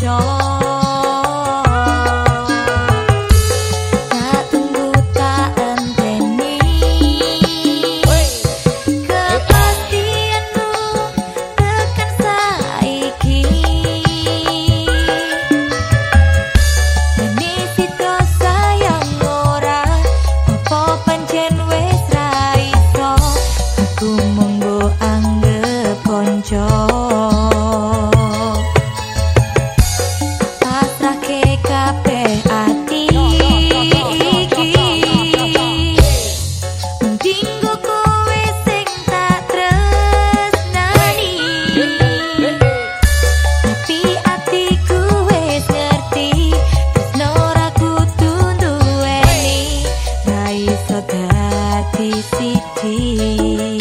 joy. Kota Titi